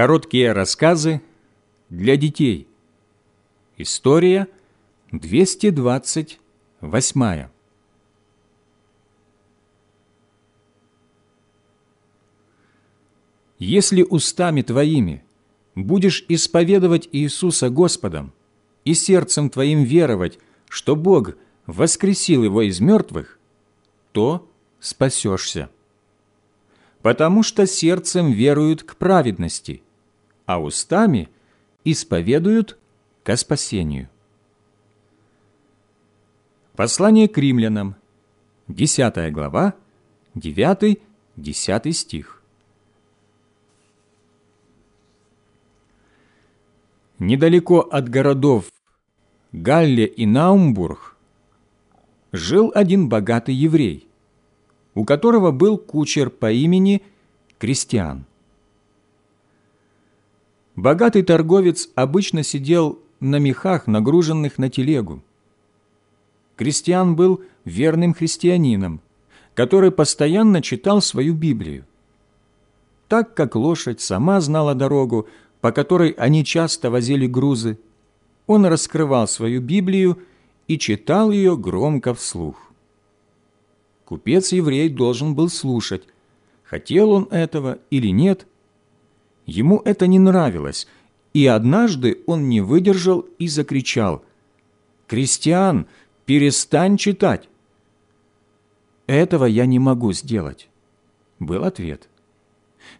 Короткие рассказы для детей. История 228. Если устами твоими будешь исповедовать Иисуса Господом и сердцем твоим веровать, что Бог воскресил Его из мертвых, то спасешься потому что сердцем веруют к праведности, а устами исповедуют ко спасению. Послание к римлянам, 10 глава, 9-10 стих. Недалеко от городов Галле и Наумбург жил один богатый еврей, у которого был кучер по имени Кристиан. Богатый торговец обычно сидел на мехах, нагруженных на телегу. Кристиан был верным христианином, который постоянно читал свою Библию. Так как лошадь сама знала дорогу, по которой они часто возили грузы, он раскрывал свою Библию и читал ее громко вслух. Купец-еврей должен был слушать, хотел он этого или нет. Ему это не нравилось, и однажды он не выдержал и закричал «Крестьян, перестань читать!» «Этого я не могу сделать», — был ответ.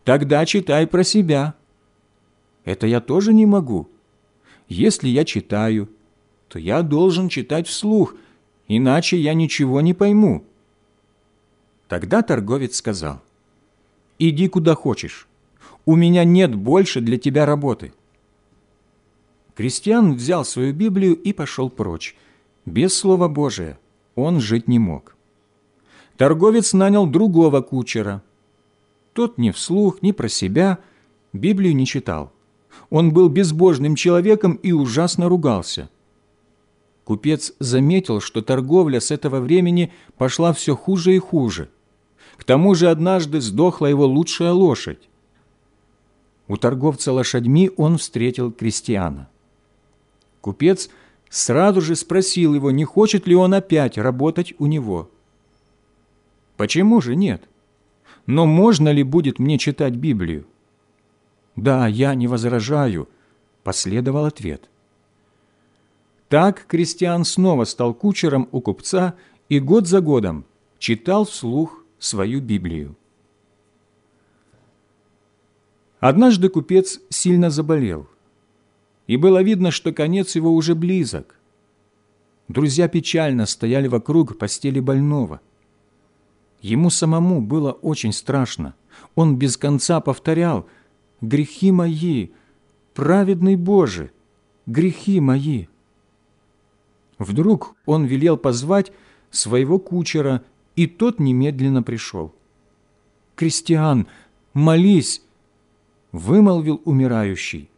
«Тогда читай про себя». «Это я тоже не могу. Если я читаю, то я должен читать вслух, иначе я ничего не пойму». Тогда торговец сказал, «Иди куда хочешь, у меня нет больше для тебя работы». Крестьян взял свою Библию и пошел прочь. Без Слова Божия он жить не мог. Торговец нанял другого кучера. Тот ни вслух, ни про себя Библию не читал. Он был безбожным человеком и ужасно ругался. Купец заметил, что торговля с этого времени пошла все хуже и хуже – к тому же однажды сдохла его лучшая лошадь. У торговца лошадьми он встретил крестьяна. Купец сразу же спросил его, не хочет ли он опять работать у него. «Почему же нет? Но можно ли будет мне читать Библию?» «Да, я не возражаю», — последовал ответ. Так крестьян снова стал кучером у купца и год за годом читал вслух свою Библию. Однажды купец сильно заболел, и было видно, что конец его уже близок. Друзья печально стояли вокруг постели больного. Ему самому было очень страшно. Он без конца повторял «Грехи мои, праведный Боже, грехи мои». Вдруг он велел позвать своего кучера и тот немедленно пришел. «Кристиан, молись!» — вымолвил умирающий.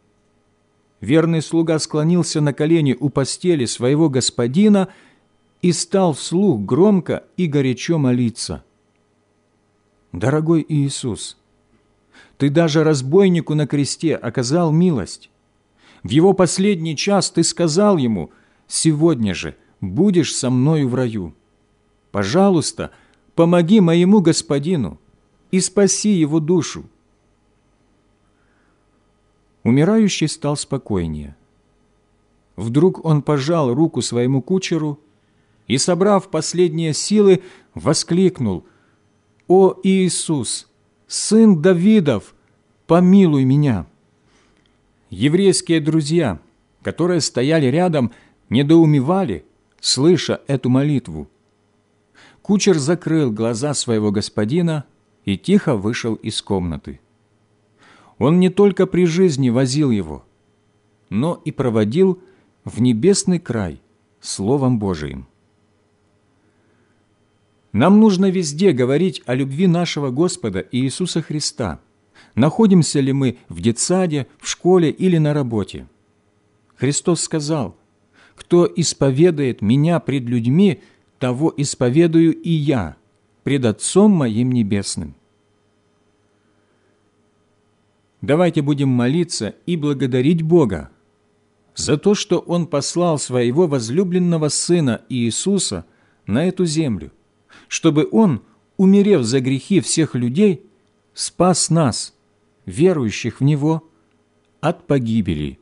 Верный слуга склонился на колени у постели своего господина и стал вслух громко и горячо молиться. «Дорогой Иисус, Ты даже разбойнику на кресте оказал милость. В его последний час Ты сказал ему, «Сегодня же будешь со мною в раю». Пожалуйста, помоги моему господину и спаси его душу. Умирающий стал спокойнее. Вдруг он пожал руку своему кучеру и, собрав последние силы, воскликнул «О Иисус, Сын Давидов, помилуй меня!» Еврейские друзья, которые стояли рядом, недоумевали, слыша эту молитву кучер закрыл глаза своего господина и тихо вышел из комнаты. Он не только при жизни возил его, но и проводил в небесный край Словом Божиим. Нам нужно везде говорить о любви нашего Господа Иисуса Христа, находимся ли мы в детсаде, в школе или на работе. Христос сказал, «Кто исповедает Меня пред людьми, того исповедую и я пред Отцом моим Небесным». Давайте будем молиться и благодарить Бога за то, что Он послал Своего возлюбленного Сына Иисуса на эту землю, чтобы Он, умерев за грехи всех людей, спас нас, верующих в Него, от погибели